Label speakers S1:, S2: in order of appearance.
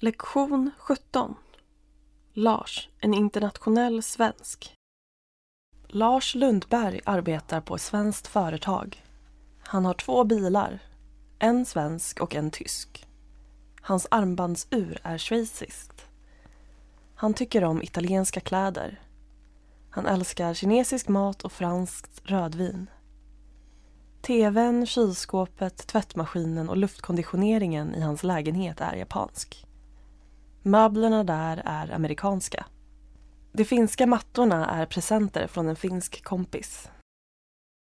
S1: Lektion 17 Lars, en internationell svensk. Lars Lundberg arbetar på ett svenskt företag. Han har två bilar, en svensk och en tysk. Hans armbandsur är schweiziskt. Han tycker om italienska kläder. Han älskar kinesisk mat och franskt rödvin. TVn, kylskåpet, tvättmaskinen och luftkonditioneringen i hans lägenhet är japansk. Möblerna där är amerikanska. De finska mattorna är presenter från en finsk kompis.